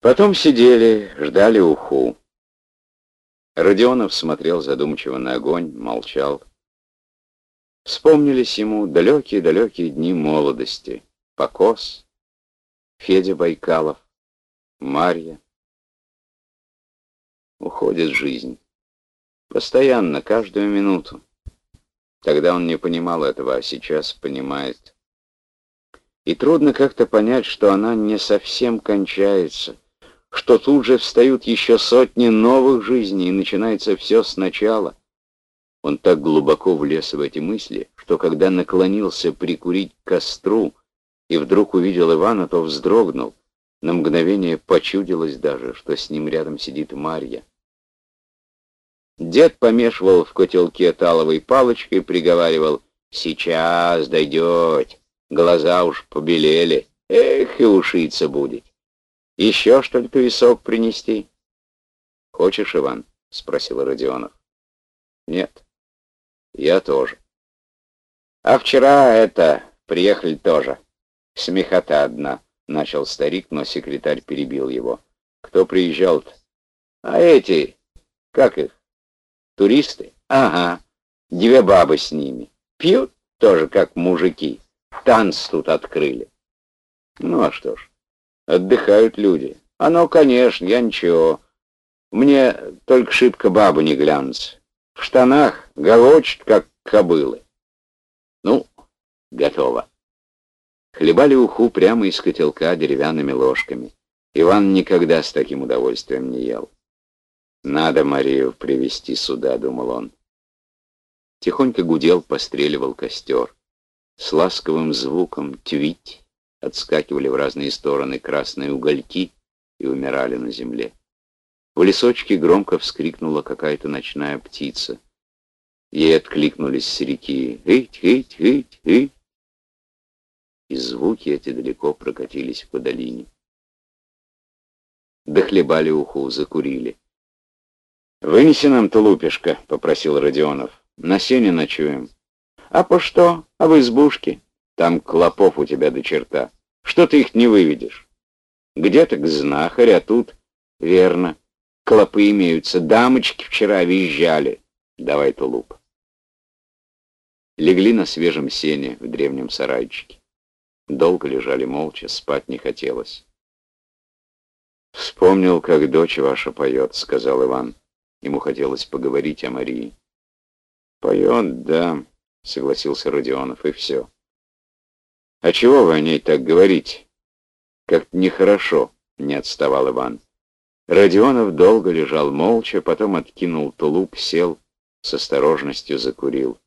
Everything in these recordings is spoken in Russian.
Потом сидели, ждали уху. Родионов смотрел задумчиво на огонь, молчал. Вспомнились ему далекие-далекие дни молодости. Покос, Федя Байкалов, Марья. Уходит жизнь. Постоянно, каждую минуту. Тогда он не понимал этого, а сейчас понимает. И трудно как-то понять, что она не совсем кончается, что тут же встают еще сотни новых жизней, и начинается все сначала. Он так глубоко влез в эти мысли, что когда наклонился прикурить к костру и вдруг увидел Ивана, то вздрогнул. На мгновение почудилось даже, что с ним рядом сидит Марья. Дед помешивал в котелке таловой палочкой, приговаривал «Сейчас дойдет, глаза уж побелели, эх, и ушиться будет». Еще что ли туесок принести? Хочешь, Иван? Спросил Родионов. Нет. Я тоже. А вчера это, приехали тоже. Смехота одна, начал старик, но секретарь перебил его. Кто приезжал-то? А эти, как их? Туристы? Ага. Две бабы с ними. Пьют тоже, как мужики. Танц тут открыли. Ну а что ж. Отдыхают люди. А ну, конечно, я ничего. Мне только шибко бабы не глянутся. В штанах голочет, как кобылы. Ну, готово. Хлебали уху прямо из котелка деревянными ложками. Иван никогда с таким удовольствием не ел. «Надо Марию привести сюда», — думал он. Тихонько гудел, постреливал костер. С ласковым звуком твить отскакивали в разные стороны красные угольки и умирали на земле. В лесочке громко вскрикнула какая-то ночная птица. Ей откликнулись с реки «Ить, ить, ить, ить!» И звуки эти далеко прокатились по долине. Дохлебали уху, закурили. «Вынеси нам тулупишко», — попросил Родионов. «На сене ночуем». «А по что? А в избушке?» Там клопов у тебя до черта. Что ты их не выведешь? Где-то к знахарю, а тут... Верно. Клопы имеются. Дамочки вчера визжали. Давай тулуп. Легли на свежем сене в древнем сарайчике. Долго лежали молча, спать не хотелось. «Вспомнил, как дочь ваша поет», — сказал Иван. Ему хотелось поговорить о Марии. «Поет, да», — согласился Родионов, — «и все». «А чего вы о ней так говорите?» «Как-то нехорошо», — не отставал Иван. Родионов долго лежал молча, потом откинул тулуп, сел, с осторожностью закурил.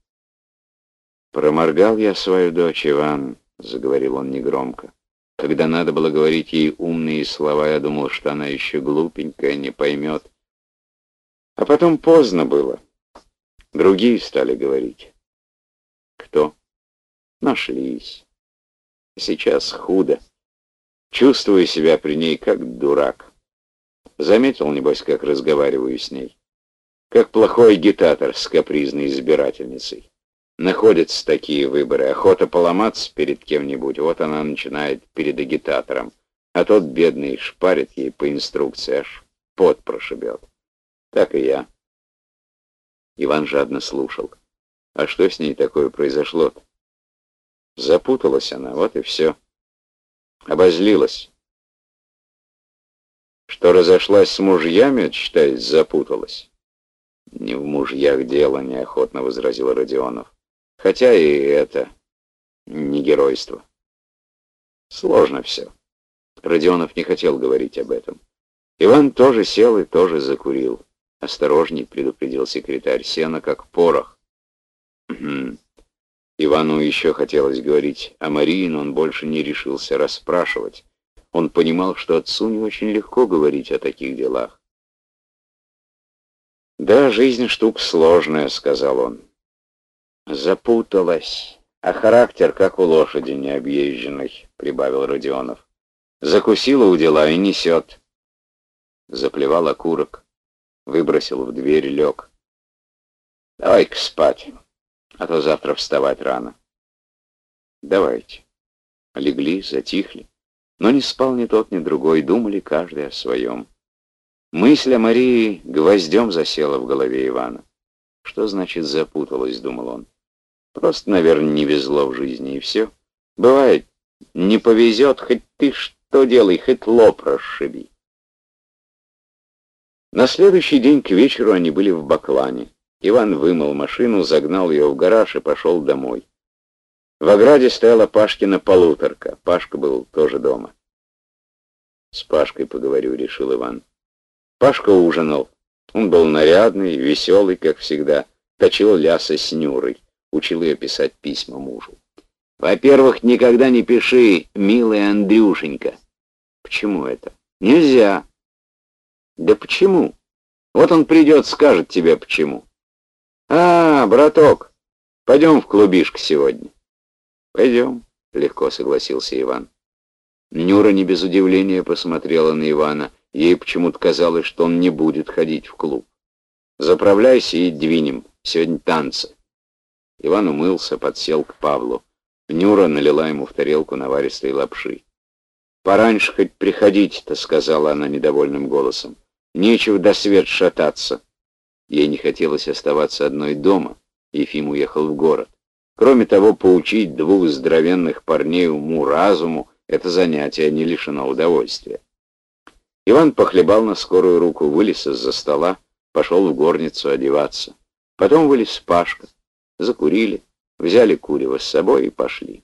«Проморгал я свою дочь, Иван», — заговорил он негромко. «Когда надо было говорить ей умные слова, я думал, что она еще глупенькая, не поймет. А потом поздно было. Другие стали говорить». «Кто?» «Нашлись». Сейчас худо. Чувствую себя при ней как дурак. Заметил, небось, как разговариваю с ней. Как плохой агитатор с капризной избирательницей. Находятся такие выборы. Охота поломаться перед кем-нибудь. Вот она начинает перед агитатором. А тот, бедный, шпарит ей по инструкции, аж пот прошибет. Так и я. Иван жадно слушал. А что с ней такое произошло-то? Запуталась она, вот и все. Обозлилась. Что разошлась с мужьями, считает, запуталась. Не в мужьях дело, неохотно возразил Родионов. Хотя и это не геройство. Сложно все. Родионов не хотел говорить об этом. Иван тоже сел и тоже закурил. Осторожней, предупредил секретарь, сено как порох. Ивану еще хотелось говорить о Марии, но он больше не решился расспрашивать. Он понимал, что отцу не очень легко говорить о таких делах. «Да, жизнь штука сложная», — сказал он. «Запуталась, а характер, как у лошади необъезженной», — прибавил Родионов. «Закусила у дела и несет». Заплевал окурок, выбросил в дверь, лег. «Давай-ка спать» а то завтра вставать рано. Давайте. Легли, затихли. Но не спал ни тот, ни другой, думали каждый о своем. Мысль о Марии гвоздем засела в голове Ивана. Что значит запуталась, думал он. Просто, наверное, не везло в жизни, и все. Бывает, не повезет, хоть ты что делай, хоть лоб расшиби. На следующий день к вечеру они были в Баклане. Иван вымыл машину, загнал ее в гараж и пошел домой. В ограде стояла Пашкина полуторка. Пашка был тоже дома. «С Пашкой поговорю», — решил Иван. Пашка ужинал. Он был нарядный, веселый, как всегда. Точил лясы с Нюрой. Учил ее писать письма мужу. «Во-первых, никогда не пиши, милый Андрюшенька». «Почему это?» «Нельзя». «Да почему?» «Вот он придет, скажет тебе, почему». «А, браток, пойдем в клубишко сегодня». «Пойдем», — легко согласился Иван. Нюра не без удивления посмотрела на Ивана. Ей почему-то казалось, что он не будет ходить в клуб. «Заправляйся и двинем. Сегодня танцы». Иван умылся, подсел к Павлу. Нюра налила ему в тарелку наваристой лапши. «Пораньше хоть приходите-то», — сказала она недовольным голосом. «Нечего до свет шататься». Ей не хотелось оставаться одной дома. Ефим уехал в город. Кроме того, поучить двух здоровенных парней уму-разуму — это занятие не лишено удовольствия. Иван похлебал на скорую руку, вылез из-за стола, пошел в горницу одеваться. Потом вылез Пашка. Закурили, взяли курево с собой и пошли.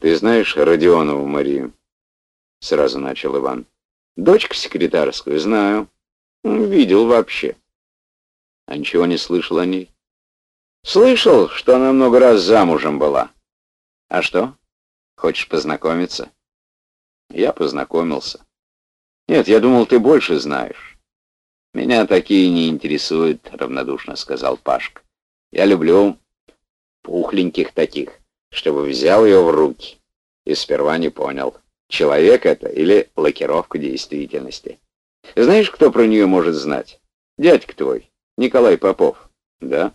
«Ты знаешь Родионову Марию?» — сразу начал Иван. «Дочка секретарскую, знаю. Видел вообще». «А ничего не слышал о ней?» Слышал, что она много раз замужем была. А что? Хочешь познакомиться? Я познакомился. Нет, я думал, ты больше знаешь. Меня такие не интересуют, равнодушно сказал Пашка. Я люблю пухленьких таких, чтобы взял ее в руки. И сперва не понял, человек это или лакировка действительности. Знаешь, кто про нее может знать? Дядька твой, Николай Попов. Да?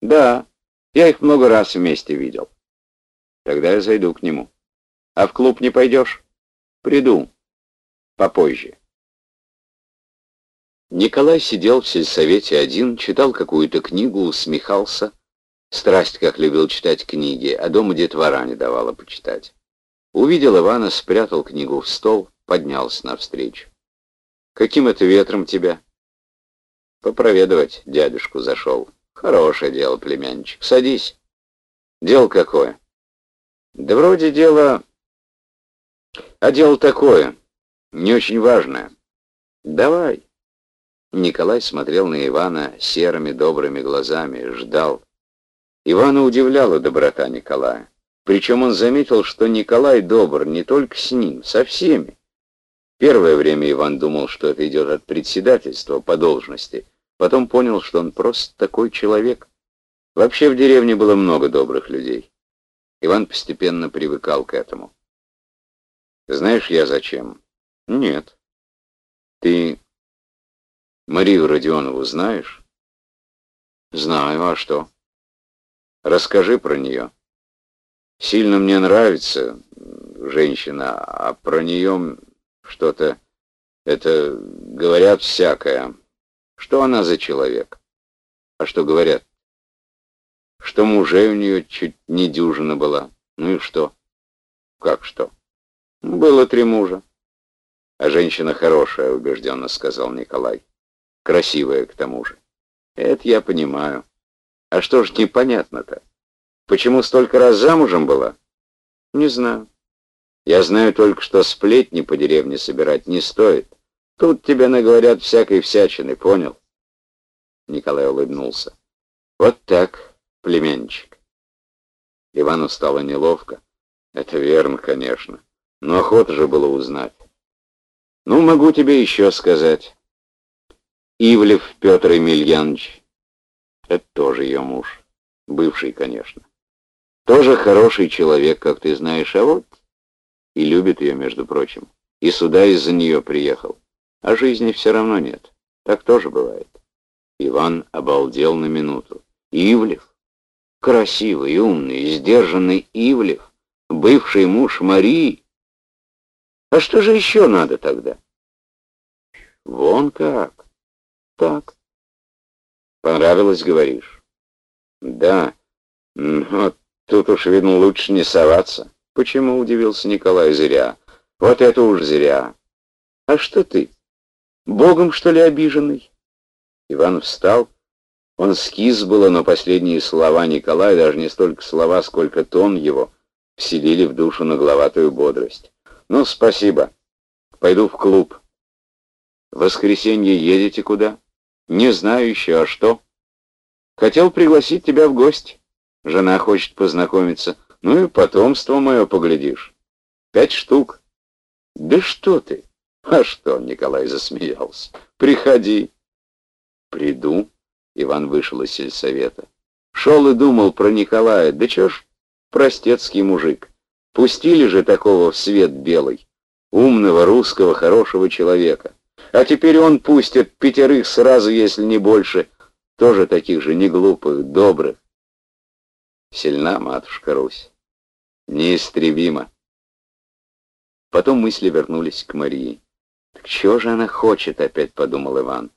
Да, я их много раз вместе видел. Тогда я зайду к нему. А в клуб не пойдешь? Приду. Попозже. Николай сидел в сельсовете один, читал какую-то книгу, усмехался. Страсть, как любил читать книги, а дома детвора не давала почитать. Увидел Ивана, спрятал книгу в стол, поднялся навстречу. «Каким это ветром тебя?» «Попроведывать дядюшку зашел». Хорошее дело, племянничек. Садись. Дело какое? Да вроде дело... А дело такое, не очень важное. Давай. Николай смотрел на Ивана серыми добрыми глазами, ждал. Ивана удивляла доброта Николая. Причем он заметил, что Николай добр не только с ним, со всеми. Первое время Иван думал, что это идет от председательства по должности — Потом понял, что он просто такой человек. Вообще в деревне было много добрых людей. Иван постепенно привыкал к этому. Знаешь, я зачем? Нет. Ты Марию Родионову знаешь? Знаю, а что? Расскажи про нее. Сильно мне нравится женщина, а про нее что-то... Это говорят всякое. Что она за человек? А что говорят? Что мужей у нее чуть не дюжина была. Ну и что? Как что? Было три мужа. А женщина хорошая, убежденно сказал Николай. Красивая к тому же. Это я понимаю. А что ж непонятно-то? Почему столько раз замужем была? Не знаю. Я знаю только, что сплетни по деревне собирать не стоит. Тут тебе наговорят всякой всячины, понял? Николай улыбнулся. Вот так, племянчик. Ивану стало неловко. Это верно, конечно. Но охота же было узнать. Ну, могу тебе еще сказать. Ивлев Петр Емельянович. Это тоже ее муж. Бывший, конечно. Тоже хороший человек, как ты знаешь, а вот и любит ее, между прочим. И сюда из-за нее приехал а жизни все равно нет. Так тоже бывает. Иван обалдел на минуту. Ивлев? Красивый, умный, сдержанный Ивлев, бывший муж Марии, А что же еще надо тогда? Вон как. Так. Понравилось, говоришь? Да. Но тут уж, видно, лучше не соваться. Почему, удивился Николай, зря. Вот это уж зря. А что ты? Богом, что ли, обиженный? Иван встал. Он скис было, но последние слова Николая, даже не столько слова, сколько тон его, вселили в душу нагловатую бодрость. «Ну, спасибо. Пойду в клуб». «В воскресенье едете куда?» «Не знаю еще, а что?» «Хотел пригласить тебя в гости. Жена хочет познакомиться. Ну и потомство мое поглядишь. Пять штук». «Да что ты?» «А что?» — Николай засмеялся. «Приходи». «Приду». Иван вышел из сельсовета. Шел и думал про Николая. Да чё ж, простецкий мужик. Пустили же такого в свет белый. Умного, русского, хорошего человека. А теперь он пустит пятерых сразу, если не больше, тоже таких же неглупых, добрых. Сильна матушка Русь. Неистребима. Потом мысли вернулись к Марии. «Так чего же она хочет?» — опять подумал Иван.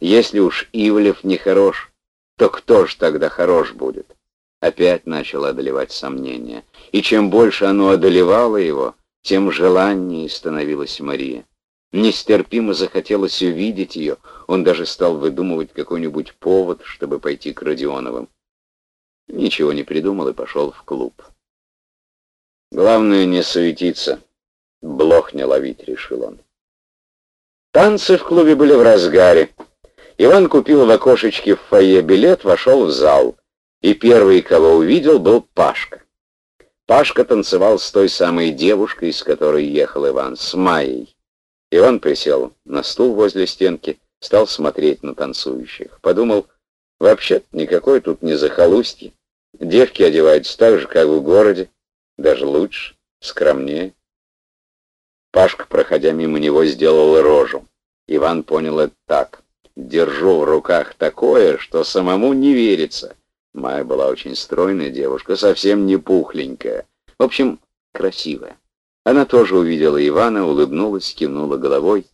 «Если уж Ивлев не хорош, то кто ж тогда хорош будет?» Опять начало одолевать сомнения. И чем больше оно одолевало его, тем желаннее становилась Мария. Нестерпимо захотелось увидеть ее, он даже стал выдумывать какой-нибудь повод, чтобы пойти к Родионовым. Ничего не придумал и пошел в клуб. Главное не суетиться, блох не ловить, решил он. Танцы в клубе были в разгаре. Иван купил в окошечке в фойе билет, вошел в зал и первый, кого увидел, был Пашка. Пашка танцевал с той самой девушкой, с которой ехал Иван, с Майей. Иван присел на стул возле стенки, стал смотреть на танцующих. Подумал, вообще-то никакой тут не захолустье. Девки одеваются так же, как в городе, даже лучше, скромнее. Пашка, проходя мимо него, сделал рожу. Иван понял это так. Держу в руках такое, что самому не верится. Майя была очень стройная девушка, совсем не пухленькая. В общем, красивая. Она тоже увидела Ивана, улыбнулась, кивнула головой.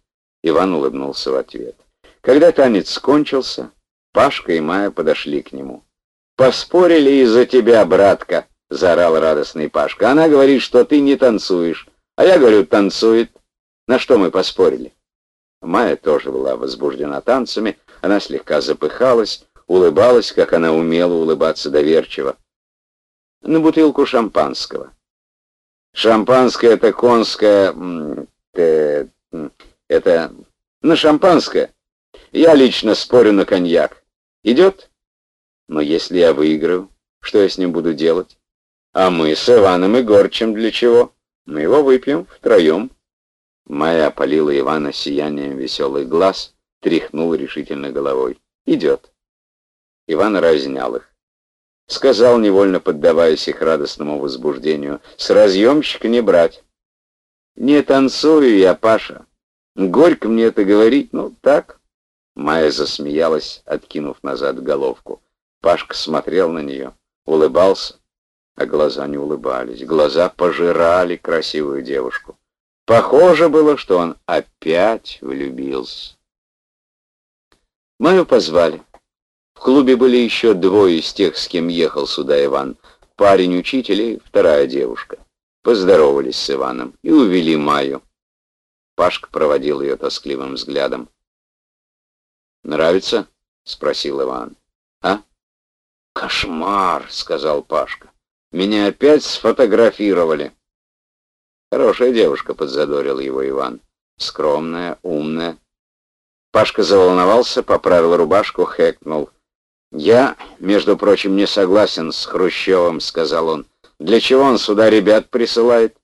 Иван улыбнулся в ответ. Когда танец кончился, Пашка и Майя подошли к нему. «Поспорили из-за тебя, братка!» — заорал радостный Пашка. «Она говорит, что ты не танцуешь, а я говорю, танцует. На что мы поспорили?» Майя тоже была возбуждена танцами, она слегка запыхалась, улыбалась, как она умела улыбаться доверчиво. На бутылку шампанского. Шампанское это конское... Э, это... На шампанское. Я лично спорю на коньяк. Идет? Но если я выиграю, что я с ним буду делать? А мы с Иваном и Горчем для чего? Мы его выпьем втроем. Майя опалила Ивана сиянием веселых глаз, тряхнула решительно головой. Идет. Иван разнял их. Сказал, невольно поддаваясь их радостному возбуждению, «С разъемщика не брать». «Не танцую я, Паша. Горько мне это говорить, ну так». Майя засмеялась, откинув назад головку. Пашка смотрел на нее, улыбался, а глаза не улыбались. Глаза пожирали красивую девушку. Похоже было, что он опять влюбился. Майю позвали. В клубе были еще двое из тех, с кем ехал сюда Иван. Парень-учитель и вторая девушка. Поздоровались с Иваном и увели Майю. Пашка проводил ее тоскливым взглядом. «Нравится?» — спросил Иван. «А?» «Кошмар!» — сказал Пашка. «Меня опять сфотографировали». «Хорошая девушка», — подзадорил его Иван. «Скромная, умная». Пашка заволновался, поправил рубашку, хэкнул. «Я, между прочим, не согласен с Хрущевым», — сказал он. «Для чего он сюда ребят присылает?»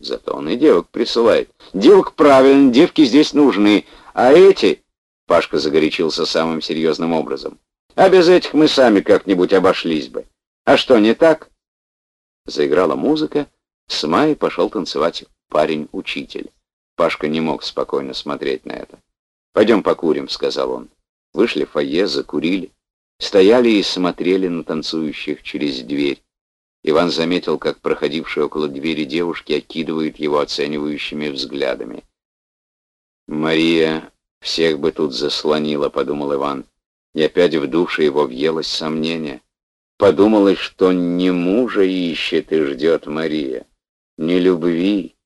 «Зато он и девок присылает. Девок правильно, девки здесь нужны. А эти...» — Пашка загорячился самым серьезным образом. «А без этих мы сами как-нибудь обошлись бы. А что, не так?» Заиграла музыка. С Майей пошел танцевать парень-учитель. Пашка не мог спокойно смотреть на это. «Пойдем покурим», — сказал он. Вышли в фойе, закурили стояли и смотрели на танцующих через дверь. Иван заметил, как проходившие около двери девушки окидывают его оценивающими взглядами. «Мария всех бы тут заслонила», — подумал Иван. И опять в душе его въелось сомнение. Подумалось, что не мужа ищет и ждет Мария, не любви,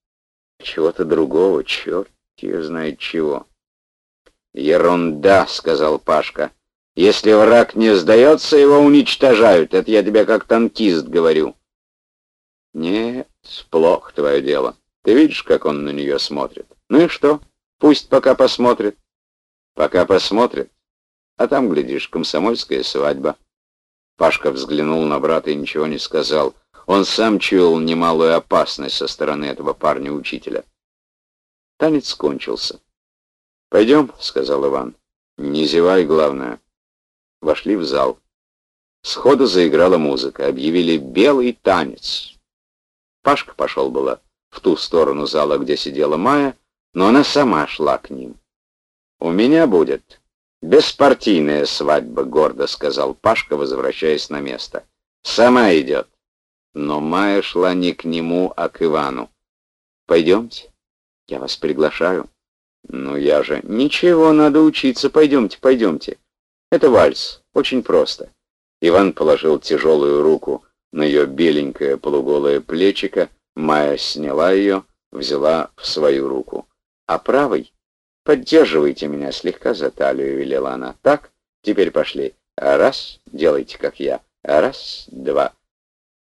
чего-то другого, черт ее знает чего. «Ерунда», — сказал Пашка. «Если враг не сдается, его уничтожают. Это я тебе как танкист говорю». «Нет, плохо твое дело. Ты видишь, как он на нее смотрит? Ну и что? Пусть пока посмотрит. Пока посмотрит. А там, глядишь, комсомольская свадьба». Пашка взглянул на брата и ничего не сказал. Он сам чуял немалую опасность со стороны этого парня-учителя. Танец кончился. «Пойдем», — сказал Иван. «Не зевай, главное». Вошли в зал. Сходу заиграла музыка. Объявили «белый танец». Пашка пошел было в ту сторону зала, где сидела Майя, но она сама шла к ним. «У меня будет беспартийная свадьба», — гордо сказал Пашка, возвращаясь на место. «Сама идет». Но Майя шла не к нему, а к Ивану. «Пойдемте, я вас приглашаю». «Ну я же...» «Ничего, надо учиться. Пойдемте, пойдемте. Это вальс. Очень просто». Иван положил тяжелую руку на ее беленькое полуголое плечико. Майя сняла ее, взяла в свою руку. «А правой? Поддерживайте меня слегка за талию», — велела она. «Так? Теперь пошли. Раз, делайте, как я. Раз, два.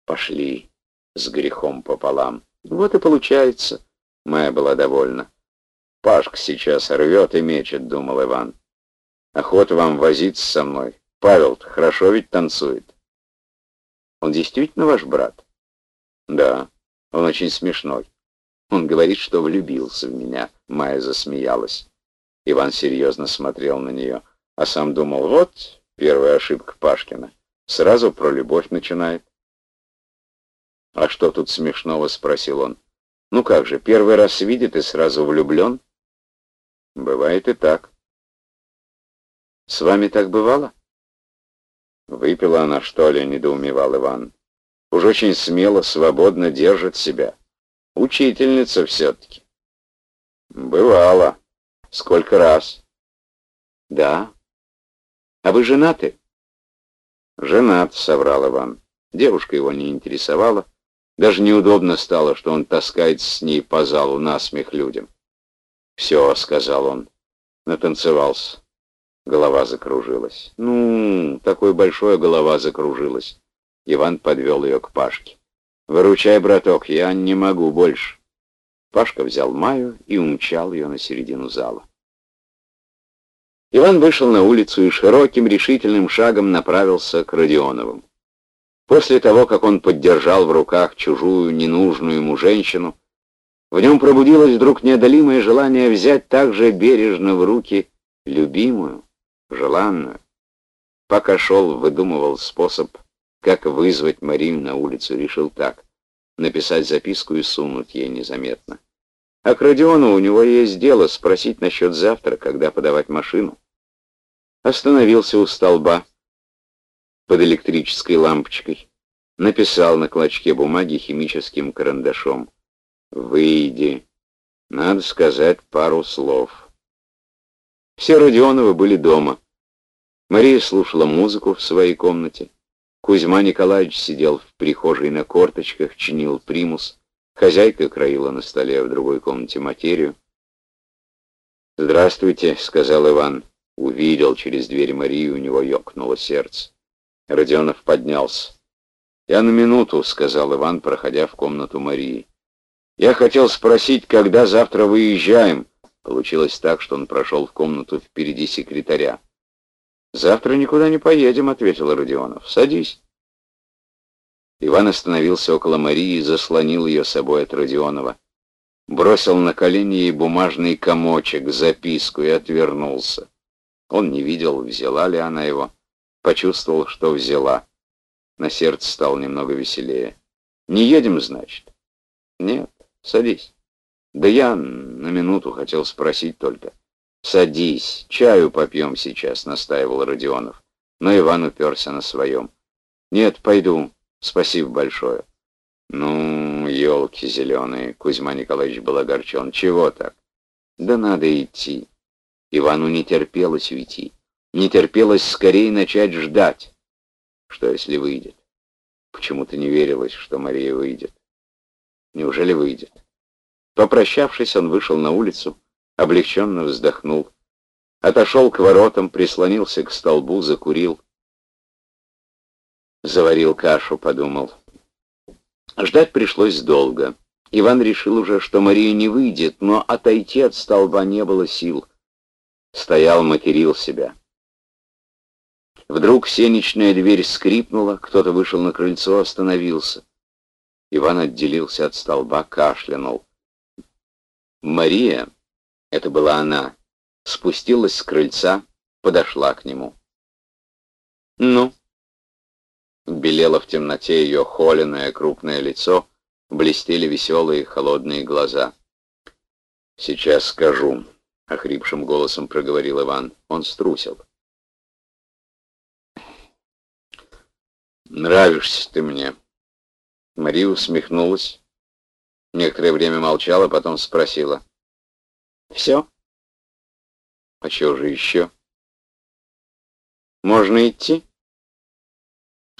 Пошли с грехом пополам. Вот и получается». Майя была довольна. Пашка сейчас рвет и мечет, думал Иван. Охота вам возиться со мной. павел хорошо ведь танцует. Он действительно ваш брат? Да, он очень смешной. Он говорит, что влюбился в меня. Майя засмеялась. Иван серьезно смотрел на нее, а сам думал, вот первая ошибка Пашкина. Сразу про любовь начинает. «А что тут смешного?» — спросил он. «Ну как же, первый раз видит и сразу влюблен?» Бывает и так. С вами так бывало? Выпила она, что ли, недоумевал Иван. Уж очень смело, свободно держит себя. Учительница все-таки. Бывало. Сколько раз? Да. А вы женаты? Женат, соврал Иван. Девушка его не интересовала. Даже неудобно стало, что он таскает с ней по залу насмех людям. «Все», — сказал он, — натанцевался. Голова закружилась. «Ну, такой большой голова закружилась». Иван подвел ее к Пашке. «Выручай, браток, я не могу больше». Пашка взял Маю и умчал ее на середину зала. Иван вышел на улицу и широким решительным шагом направился к Родионовым. После того, как он поддержал в руках чужую, ненужную ему женщину, в нем пробудилось вдруг неодолимое желание взять так же бережно в руки любимую, желанную. Пока шел, выдумывал способ, как вызвать Марию на улицу, решил так, написать записку и сунуть ей незаметно. А к Родиону у него есть дело спросить насчет завтра, когда подавать машину. Остановился у столба под электрической лампочкой, написал на клочке бумаги химическим карандашом. «Выйди. Надо сказать пару слов». Все Родионовы были дома. Мария слушала музыку в своей комнате. Кузьма Николаевич сидел в прихожей на корточках, чинил примус. Хозяйка краила на столе в другой комнате материю. «Здравствуйте», — сказал Иван. Увидел через дверь Марию, у него ёкнуло сердце. Родионов поднялся. «Я на минуту», — сказал Иван, проходя в комнату Марии. Я хотел спросить, когда завтра выезжаем. Получилось так, что он прошел в комнату впереди секретаря. «Завтра никуда не поедем», — ответил Родионов. «Садись». Иван остановился около Марии и заслонил ее собой от Родионова. Бросил на колени ей бумажный комочек, записку и отвернулся. Он не видел, взяла ли она его. Почувствовал, что взяла. На сердце стало немного веселее. «Не едем, значит?» «Нет». Садись. Да я на минуту хотел спросить только. Садись, чаю попьем сейчас, настаивал Родионов. Но Иван уперся на своем. Нет, пойду. Спасибо большое. Ну, елки зеленые, Кузьма Николаевич был огорчен. Чего так? Да надо идти. Ивану не терпелось уйти. Не терпелось скорее начать ждать. Что, если выйдет? Почему-то не верилось, что Мария выйдет. Неужели выйдет? Попрощавшись, он вышел на улицу, облегченно вздохнул. Отошел к воротам, прислонился к столбу, закурил. Заварил кашу, подумал. Ждать пришлось долго. Иван решил уже, что Мария не выйдет, но отойти от столба не было сил. Стоял, материл себя. Вдруг сенечная дверь скрипнула, кто-то вышел на крыльцо, остановился. Иван отделился от столба, кашлянул. Мария, это была она, спустилась с крыльца, подошла к нему. «Ну?» Белело в темноте ее холеное крупное лицо, блестели веселые холодные глаза. «Сейчас скажу», — охрипшим голосом проговорил Иван. Он струсил. «Нравишься ты мне». Мария усмехнулась. Некоторое время молчала, потом спросила. «Все?» «А что же еще?» «Можно идти?»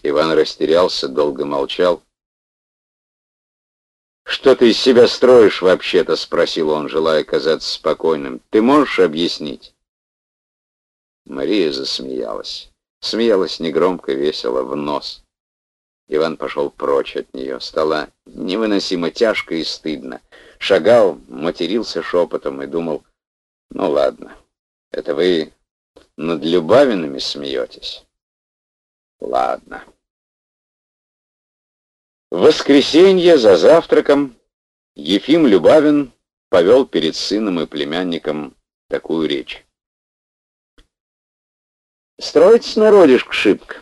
Иван растерялся, долго молчал. «Что ты из себя строишь вообще-то?» — спросил он, желая казаться спокойным. «Ты можешь объяснить?» Мария засмеялась. Смеялась негромко, весело, в нос. Иван пошел прочь от нее. Стало невыносимо тяжко и стыдно. Шагал, матерился шепотом и думал, ну ладно, это вы над Любавинами смеетесь? Ладно. В воскресенье за завтраком Ефим Любавин повел перед сыном и племянником такую речь. «Строится народишко шибко.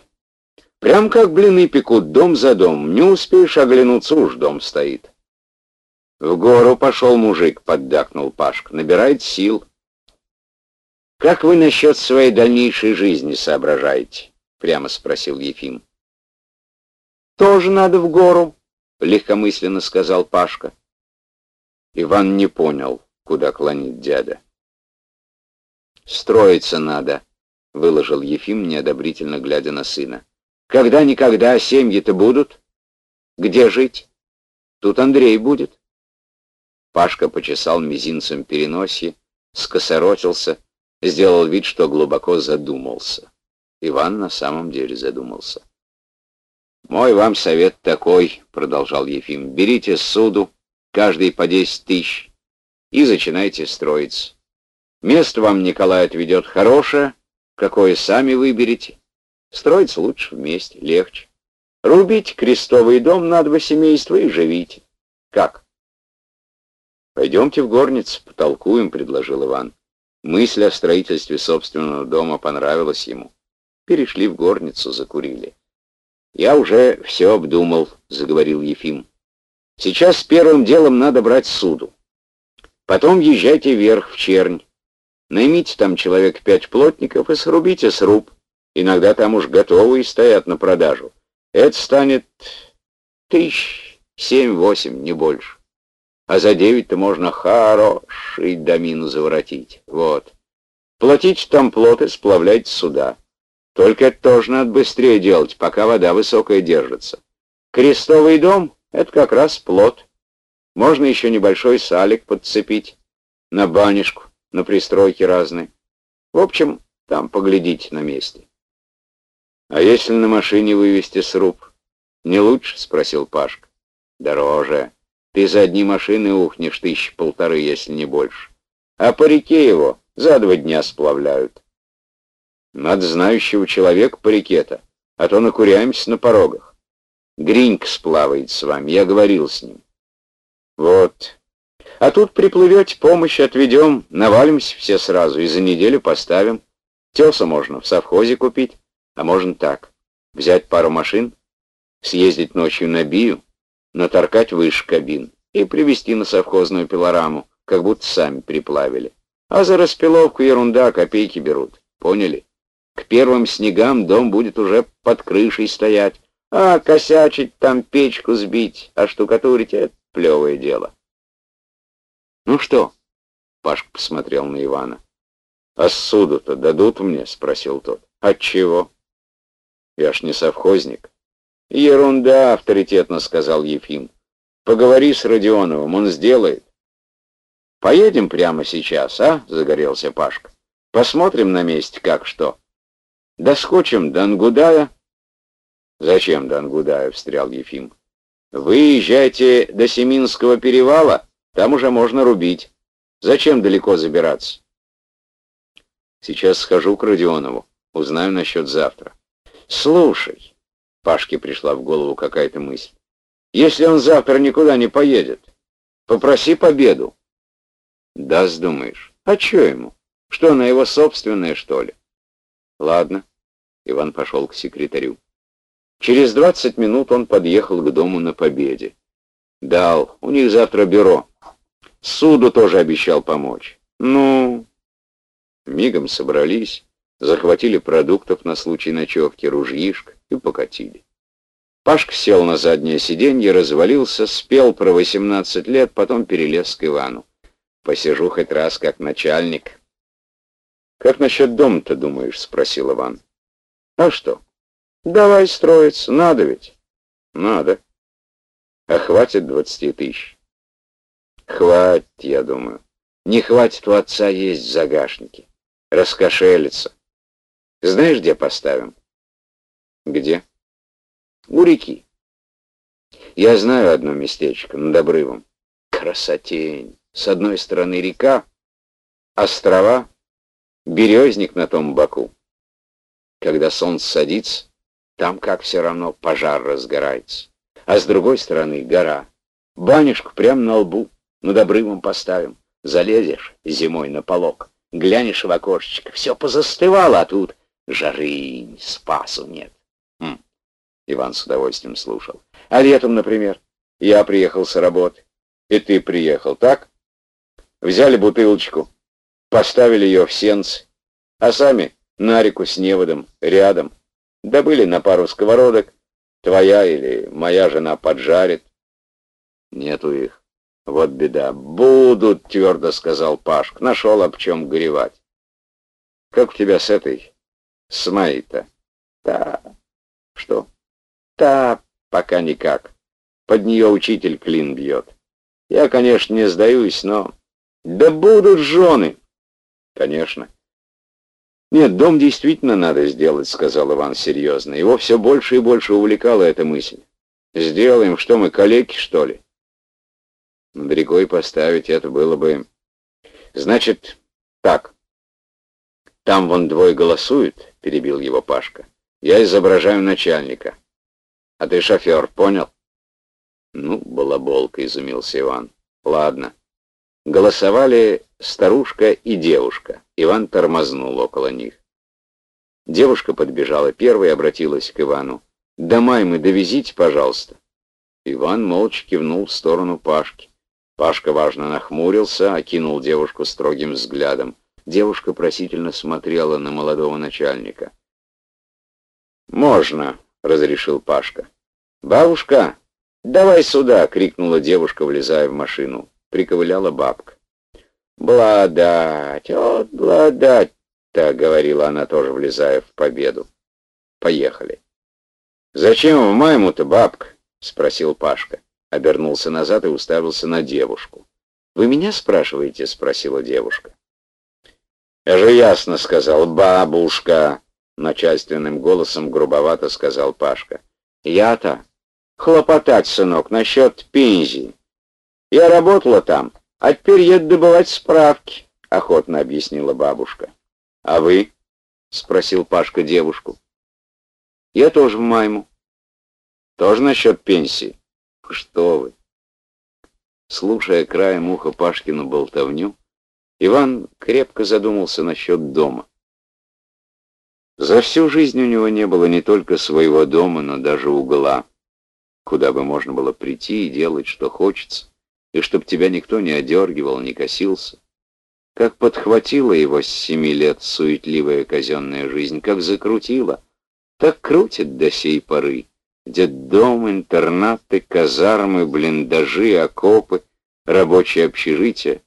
Прям как блины пекут дом за дом. Не успеешь оглянуться, уж дом стоит». «В гору пошел мужик», — поддакнул Пашка. «Набирает сил». «Как вы насчет своей дальнейшей жизни соображаете?» — прямо спросил Ефим. «Тоже надо в гору», — легкомысленно сказал Пашка. Иван не понял, куда клонит дядя. «Строиться надо», — выложил Ефим, неодобрительно глядя на сына. «Когда-никогда семьи-то будут? Где жить? Тут Андрей будет». Пашка почесал мизинцем переносье, скосоротился, сделал вид, что глубоко задумался. Иван на самом деле задумался. «Мой вам совет такой», — продолжал Ефим, — «берите суду, каждый по десять тысяч, и начинайте строиться. Место вам Николай отведет хорошее, какое сами выберете. Строиться лучше вместе, легче. Рубите крестовый дом на два семейства и живите. Как?» «Пойдемте в горницу, потолкуем», — предложил Иван. Мысль о строительстве собственного дома понравилась ему. Перешли в горницу, закурили. «Я уже все обдумал», — заговорил Ефим. «Сейчас первым делом надо брать суду. Потом езжайте вверх, в чернь. Наймите там человек пять плотников и срубите сруб. Иногда там уж готовые стоят на продажу. Это станет тысяч семь-восемь, не больше. А за девять-то можно хороший домину заворотить. Вот. Платите там плоты, сплавляйте сюда. Только это тоже надо быстрее делать, пока вода высокая держится. Крестовый дом — это как раз плод. Можно еще небольшой салик подцепить на банишку, на пристройки разные. В общем, там поглядите на месте. А если на машине вывести сруб? Не лучше? — спросил Пашка. Дороже. Ты за одни машины ухнешь тысячи полторы, если не больше. А по реке его за два дня сплавляют. Надо знающего человека по реке-то, а то накуряемся на порогах. Гринька сплавает с вами, я говорил с ним. Вот. А тут приплывете, помощь отведем, навалимся все сразу и за неделю поставим. Теса можно в совхозе купить, а можно так. Взять пару машин, съездить ночью на бию, наторкать выше кабин и привезти на совхозную пилораму, как будто сами приплавили. А за распиловку ерунда, копейки берут. Поняли? К первым снегам дом будет уже под крышей стоять, А косячить там, печку сбить, а штукатурить — это плевое дело. «Ну что?» — Пашка посмотрел на Ивана. «А суду-то дадут мне?» — спросил тот. «Отчего?» «Я ж не совхозник». «Ерунда», — авторитетно сказал Ефим. «Поговори с Родионовым, он сделает». «Поедем прямо сейчас, а?» — загорелся Пашка. «Посмотрим на месте, как что. Доскочим до Ангудая». «Зачем до Ангудая?» — встрял Ефим. «Вы езжайте до Семинского перевала, там уже можно рубить. Зачем далеко забираться?» «Сейчас схожу к Родионову, узнаю насчет завтра». «Слушай», — Пашке пришла в голову какая-то мысль, «если он завтра никуда не поедет, попроси победу». «Даст, думаешь? А чё ему? Что, на его собственное, что ли?» «Ладно». Иван пошел к секретарю. Через двадцать минут он подъехал к дому на Победе. Дал, у них завтра бюро. Суду тоже обещал помочь. Ну, мигом собрались, захватили продуктов на случай ночевки, ружьишко и покатили. Пашка сел на заднее сиденье, развалился, спел про восемнадцать лет, потом перелез к Ивану. Посижу хоть раз как начальник. «Как насчет дома-то, думаешь?» — спросил Иван. «А что? Давай строиться, надо ведь?» «Надо. А хватит двадцати тысяч?» «Хватит, я думаю. Не хватит у отца есть в загашнике. Раскошелится. Знаешь, где поставим?» «Где?» «У реки. Я знаю одно местечко над обрывом. Красотень!» С одной стороны река, острова, березник на том боку. Когда солнце садится, там как все равно пожар разгорается. А с другой стороны гора. Банюшку прямо на лбу, над обрывом поставим. Залезешь зимой на полок, глянешь в окошечко, все позастывало, а тут жары, спасу нет. Хм. Иван с удовольствием слушал. А летом, например, я приехал с работы, и ты приехал, так? Взяли бутылочку, поставили ее в сенц, а сами на реку с неводом рядом. Добыли на пару сковородок, твоя или моя жена поджарит. Нету их. Вот беда. Будут, твердо сказал Пашк. Нашел об чем горевать. Как у тебя с этой, с Майей-то? Та. Что? Та пока никак. Под нее учитель клин бьет. Я, конечно, не сдаюсь, но... Да будут жены. Конечно. Нет, дом действительно надо сделать, сказал Иван серьезно. Его все больше и больше увлекала эта мысль. Сделаем, что мы, калеки, что ли? Над рекой поставить это было бы... Значит, так. Там вон двое голосуют, перебил его Пашка. Я изображаю начальника. А ты шофер, понял? Ну, балаболка, изумился Иван. Ладно. Голосовали старушка и девушка. Иван тормознул около них. Девушка подбежала первой и обратилась к Ивану. «Домой мы довезите, пожалуйста». Иван молча кивнул в сторону Пашки. Пашка важно нахмурился, окинул девушку строгим взглядом. Девушка просительно смотрела на молодого начальника. «Можно», — разрешил Пашка. «Бабушка, давай сюда!» — крикнула девушка, влезая в машину приковыляла бабка. «Бладать, вот бладать-то», — говорила она, тоже влезая в победу. «Поехали». «Зачем в майму-то, бабка?» — спросил Пашка. Обернулся назад и уставился на девушку. «Вы меня спрашиваете?» — спросила девушка. «Я же ясно сказал, бабушка!» — начальственным голосом грубовато сказал Пашка. «Я-то хлопотать, сынок, насчет пензии. Я работала там, а теперь еду добывать справки, — охотно объяснила бабушка. — А вы? — спросил Пашка девушку. — Я тоже в майму. — Тоже насчет пенсии? — Что вы? Слушая краем уха Пашкину болтовню, Иван крепко задумался насчет дома. За всю жизнь у него не было не только своего дома, но даже угла, куда бы можно было прийти и делать, что хочется и чтоб тебя никто не одергивал, не косился. Как подхватила его с семи лет суетливая казенная жизнь, как закрутила, так крутит до сей поры, Детдом, интернаты, казармы, блиндажи, окопы, рабочие общежития.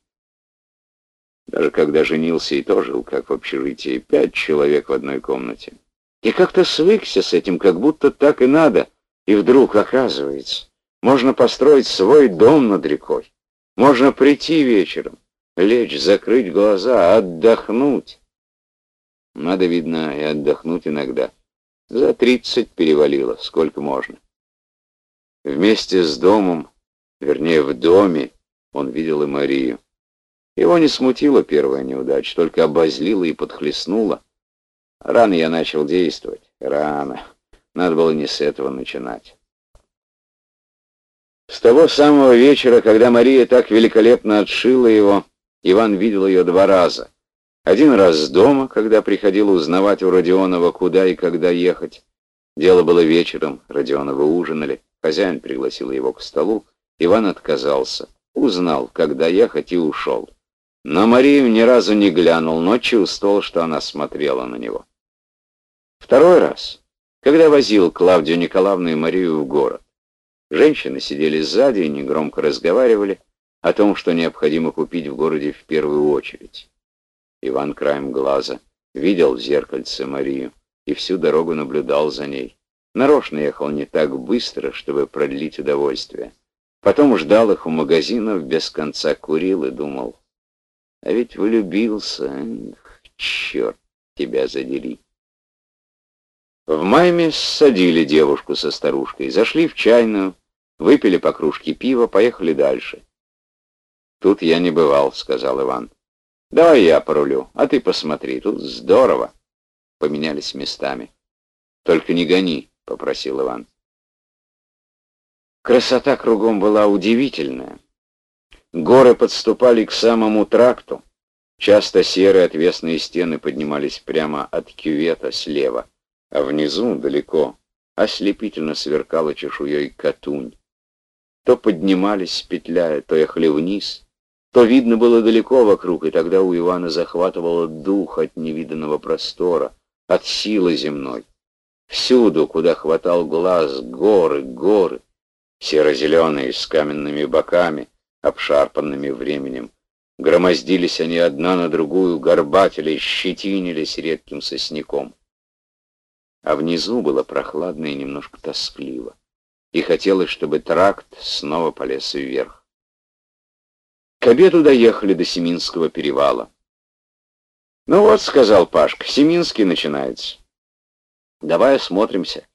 Даже когда женился и то жил, как в общежитии, пять человек в одной комнате. И как-то свыкся с этим, как будто так и надо. И вдруг, оказывается, можно построить свой дом над рекой. Можно прийти вечером, лечь, закрыть глаза, отдохнуть. Надо, видно, и отдохнуть иногда. За тридцать перевалило, сколько можно. Вместе с домом, вернее, в доме, он видел и Марию. Его не смутила первая неудача, только обозлила и подхлестнула. Рано я начал действовать. Рано. Надо было не с этого начинать. С того самого вечера, когда Мария так великолепно отшила его, Иван видел ее два раза. Один раз с дома, когда приходил узнавать у Родионова, куда и когда ехать. Дело было вечером, Родионовы ужинали, хозяин пригласил его к столу, Иван отказался, узнал, когда ехать и ушел. На Марию ни разу не глянул, но чувствовал, что она смотрела на него. Второй раз, когда возил Клавдию Николаевну и Марию в город. Женщины сидели сзади и негромко разговаривали о том, что необходимо купить в городе в первую очередь. Иван краем глаза видел в зеркальце Марию и всю дорогу наблюдал за ней. Нарочно ехал не так быстро, чтобы продлить удовольствие. Потом ждал их у магазинов, без конца курил и думал, а ведь влюбился, эх, черт тебя задери. В майме ссадили девушку со старушкой, зашли в чайную, выпили по кружке пива, поехали дальше. «Тут я не бывал», — сказал Иван. «Давай я порулю, а ты посмотри, тут здорово». Поменялись местами. «Только не гони», — попросил Иван. Красота кругом была удивительная. Горы подступали к самому тракту. Часто серые отвесные стены поднимались прямо от кювета слева а внизу, далеко, ослепительно сверкала чешуей катунь. То поднимались, петляя, то ехали вниз, то видно было далеко вокруг, и тогда у Ивана захватывало дух от невиданного простора, от силы земной. Всюду, куда хватал глаз, горы, горы, серо-зеленые с каменными боками, обшарпанными временем. Громоздились они одна на другую, горбатили, щетинились редким сосняком а внизу было прохладно и немножко тоскливо, и хотелось, чтобы тракт снова полез вверх. К обеду доехали до Семинского перевала. «Ну вот», — сказал Пашка, — «Семинский начинается». «Давай осмотримся.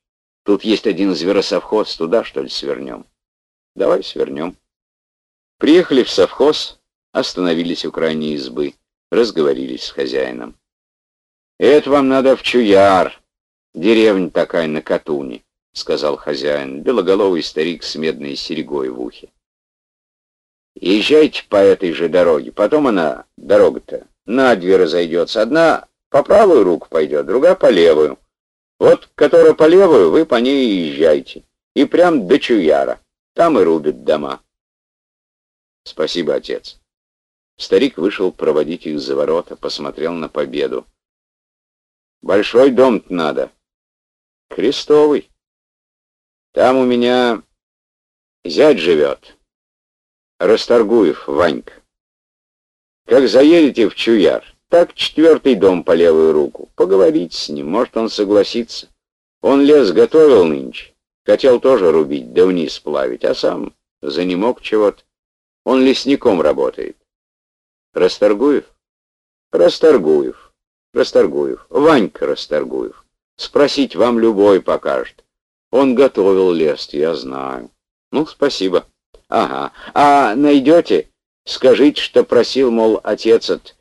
Тут есть один зверосовхоз, туда, что ли, свернем?» «Давай свернем». Приехали в совхоз, остановились у крайней избы, разговорились с хозяином. «Это вам надо в Чуяр», «Деревня такая на Катуне», — сказал хозяин, белоголовый старик с медной серегой в ухе. «Езжайте по этой же дороге, потом она, дорога-то, на две разойдется. Одна по правую руку пойдет, другая по левую. Вот, которая по левую, вы по ней и езжайте. И прям до Чуяра. Там и рубят дома». «Спасибо, отец». Старик вышел проводить их за ворота, посмотрел на победу. «Большой дом надо», Крестовый. Там у меня зять живет. Расторгуев Ванька. Как заедете в Чуяр, так четвертый дом по левую руку. Поговорить с ним, может, он согласится. Он лес готовил нынче. Хотел тоже рубить, да вниз плавить, а сам занемог чего-то. Он лесником работает. Расторгуев? Расторгуев. Расторгуев. Ванька Расторгуев. Спросить вам любой покажет. Он готовил лес, я знаю. Ну, спасибо. Ага. А найдете? Скажите, что просил, мол, отец от...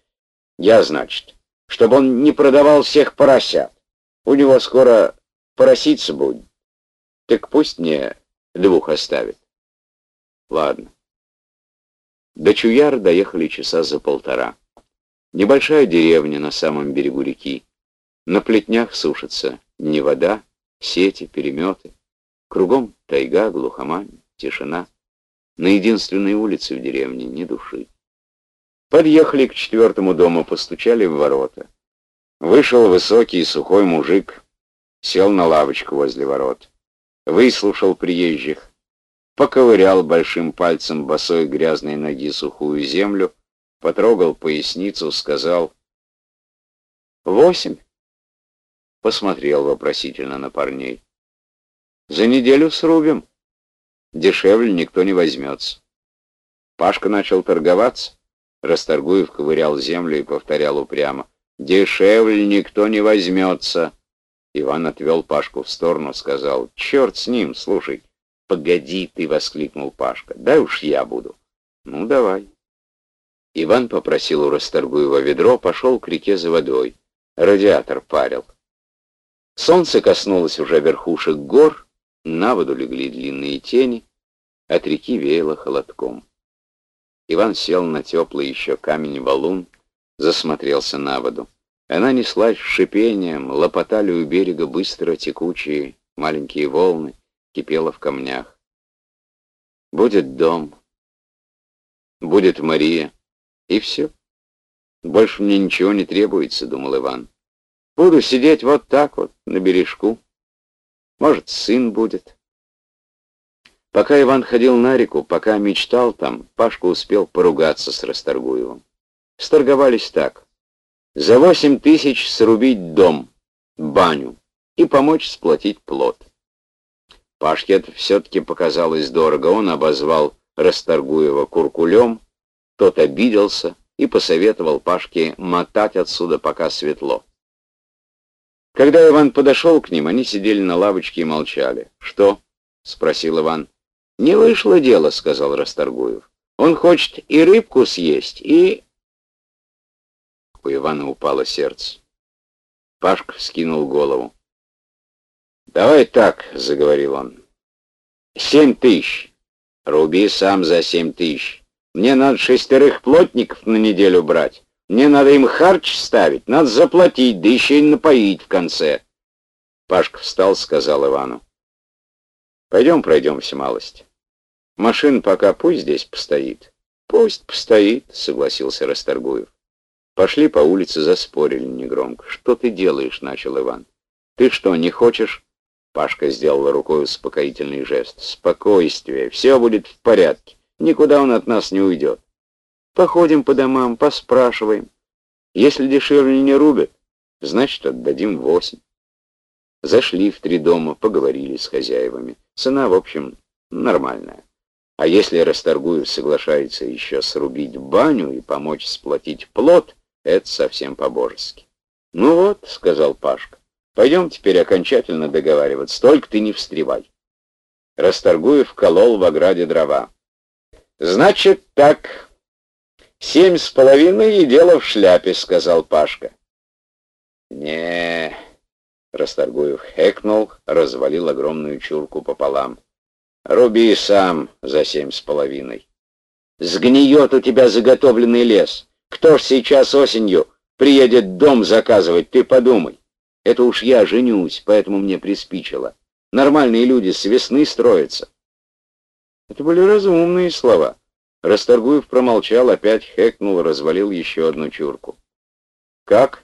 Я, значит, чтобы он не продавал всех поросят. У него скоро пороситься будет. Так пусть мне двух оставит. Ладно. До Чуяра доехали часа за полтора. Небольшая деревня на самом берегу реки. На плетнях сушится не вода, сети, переметы. Кругом тайга, глухомань, тишина. На единственной улице в деревне ни души. Подъехали к четвертому дому, постучали в ворота. Вышел высокий сухой мужик, сел на лавочку возле ворот. выслушал приезжих, поковырял большим пальцем босой грязной ноги сухую землю, потрогал поясницу, сказал «Восемь». Посмотрел вопросительно на парней. «За неделю срубим. Дешевле никто не возьмется». Пашка начал торговаться. Расторгуев ковырял землю и повторял упрямо. «Дешевле никто не возьмется». Иван отвел Пашку в сторону, сказал, «Черт с ним, слушай». «Погоди ты!» — воскликнул Пашка. «Дай уж я буду». «Ну, давай». Иван попросил у Расторгуева ведро, пошел к реке за водой. Радиатор парил. Солнце коснулось уже верхушек гор, на воду легли длинные тени, от реки веяло холодком. Иван сел на теплый еще камень валун, засмотрелся на воду. Она неслась шипением, лопотали у берега быстро текучие маленькие волны, кипела в камнях. Будет дом, будет Мария, и все. Больше мне ничего не требуется, думал Иван. Буду сидеть вот так вот, на бережку. Может, сын будет. Пока Иван ходил на реку, пока мечтал там, Пашка успел поругаться с Расторгуевым. Сторговались так. За восемь тысяч срубить дом, баню и помочь сплотить плод. Пашке это все-таки показалось дорого. Он обозвал Расторгуева куркулем, тот обиделся и посоветовал Пашке мотать отсюда, пока светло. Когда Иван подошел к ним, они сидели на лавочке и молчали. «Что?» — спросил Иван. «Не вышло дело», — сказал Расторгуев. «Он хочет и рыбку съесть, и...» У Ивана упало сердце. Пашка вскинул голову. «Давай так», — заговорил он. «Семь тысяч. Руби сам за семь тысяч. Мне надо шестерых плотников на неделю брать. Мне надо им харч ставить, надо заплатить, да еще и напоить в конце». Пашка встал, сказал Ивану. «Пойдем пройдемся малость». Машина пока пусть здесь постоит. Пусть постоит, согласился Расторгуев. Пошли по улице, заспорили негромко. Что ты делаешь, начал Иван. Ты что, не хочешь? Пашка сделала рукой успокоительный жест. Спокойствие, все будет в порядке. Никуда он от нас не уйдет. Походим по домам, поспрашиваем. Если дешевле не рубят, значит, отдадим восемь. Зашли в три дома, поговорили с хозяевами. Цена, в общем, нормальная. А если Расторгуев соглашается еще срубить баню и помочь сплотить плод, это совсем по-божески. «Ну вот», — сказал Пашка, — «пойдем теперь окончательно договариваться, только ты не встревай». Расторгуев колол в ограде дрова. «Значит так, семь с половиной и дело в шляпе», — сказал Пашка. не Расторгуев хэкнул, развалил огромную чурку пополам. Руби сам за семь с половиной. Сгниет у тебя заготовленный лес. Кто ж сейчас осенью приедет дом заказывать, ты подумай. Это уж я женюсь, поэтому мне приспичило. Нормальные люди с весны строятся. Это были разумные слова. Расторгуев промолчал, опять хэкнул, развалил еще одну чурку. «Как?»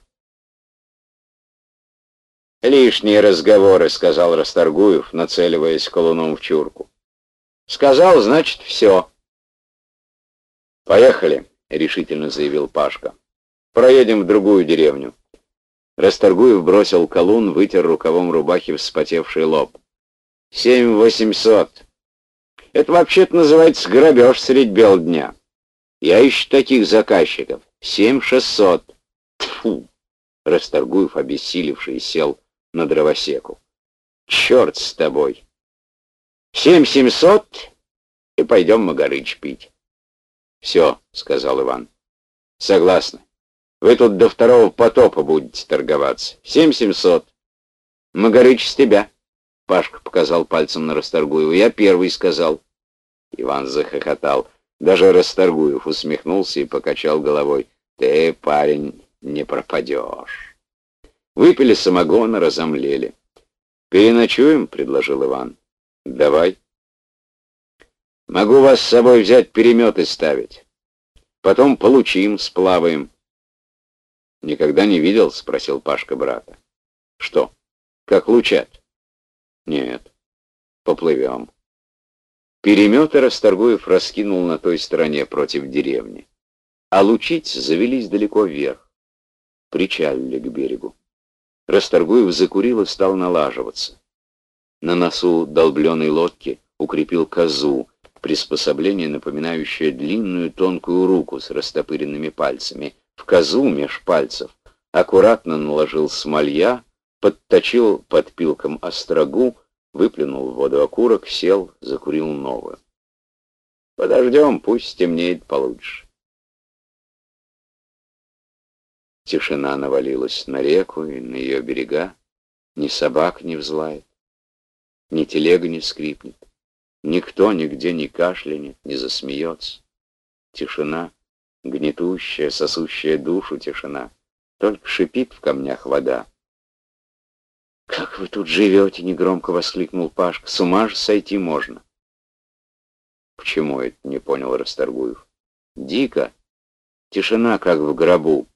«Лишние разговоры», — сказал Расторгуев, нацеливаясь колуном в чурку. «Сказал, значит, все». «Поехали», — решительно заявил Пашка. «Проедем в другую деревню». Расторгуев бросил колун, вытер рукавом рубахи вспотевший лоб. «Семь восемьсот. Это вообще-то называется грабеж средь бел дня. Я ищу таких заказчиков. Семь шестьсот». Тьфу! Расторгуев, обессилевший, сел на дровосеку. «Черт с тобой! Семь семьсот, и пойдем Магарыч пить». «Все», — сказал Иван. «Согласны. Вы тут до второго потопа будете торговаться. Семь семьсот. Магарыч с тебя». Пашка показал пальцем на Расторгуева. «Я первый сказал». Иван захохотал. Даже Расторгуев усмехнулся и покачал головой. «Ты, парень, не пропадешь». Выпили самогона, разомлели. «Переночуем?» — предложил Иван. «Давай». «Могу вас с собой взять переметы ставить. Потом получим, сплаваем». «Никогда не видел?» — спросил Пашка брата. «Что, как лучат?» «Нет». Поплывем. Переметы Расторгуев раскинул на той стороне против деревни. А лучить завелись далеко вверх. Причалили к берегу. Расторгуев закурил и стал налаживаться. На носу долбленной лодки укрепил козу, приспособление, напоминающее длинную тонкую руку с растопыренными пальцами. В козу меж пальцев аккуратно наложил смолья, подточил подпилком острогу, выплюнул в воду окурок, сел, закурил новую. Подождем, пусть стемнеет получше. Тишина навалилась на реку и на ее берега. Ни собак не взлает, ни телега не скрипнет, никто нигде не кашлянет, не засмеется. Тишина, гнетущая, сосущая душу тишина. Только шипит в камнях вода. «Как вы тут живете?» — негромко воскликнул Пашка. «С ума же сойти можно». «Почему это?» — не понял Расторгуев. «Дико. Тишина, как в гробу.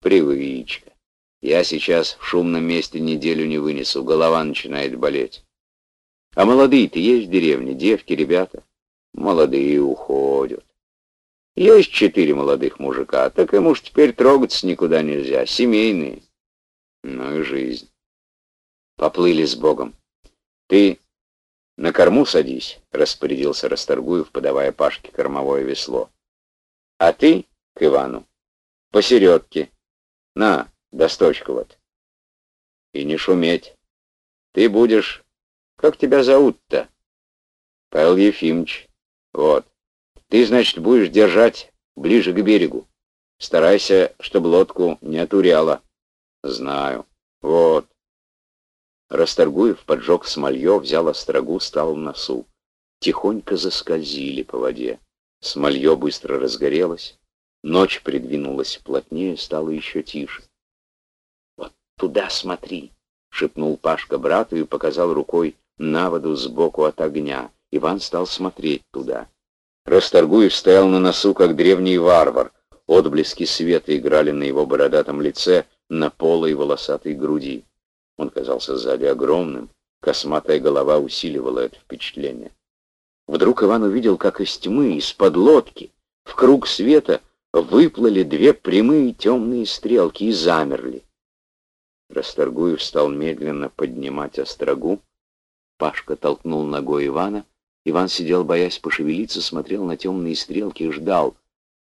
Привычка. Я сейчас в шумном месте неделю не вынесу, голова начинает болеть. А молодые-то есть в деревне, девки, ребята? Молодые уходят. Есть четыре молодых мужика, так им уж теперь трогаться никуда нельзя, семейные. Ну и жизнь. Поплыли с Богом. Ты на корму садись, распорядился Расторгуев, подавая Пашке кормовое весло. А ты к Ивану посередке. На, досточку вот. И не шуметь. Ты будешь... Как тебя зовут-то? Павел Ефимович. Вот. Ты, значит, будешь держать ближе к берегу. Старайся, чтобы лодку не отуряла. Знаю. Вот. Расторгуев поджег смолье, взял острогу, стал в носу. Тихонько заскользили по воде. Смолье быстро разгорелось. Ночь придвинулась плотнее, стало еще тише. «Вот туда смотри!» — шепнул Пашка брату и показал рукой на воду сбоку от огня. Иван стал смотреть туда. Расторгуев стоял на носу, как древний варвар. Отблески света играли на его бородатом лице, на полой волосатой груди. Он казался сзади огромным, косматая голова усиливала это впечатление. Вдруг Иван увидел, как из тьмы, из-под лодки, в круг света — выплыли две прямые темные стрелки и замерли. Расторгуев стал медленно поднимать острогу. Пашка толкнул ногой Ивана. Иван сидел, боясь пошевелиться, смотрел на темные стрелки и ждал.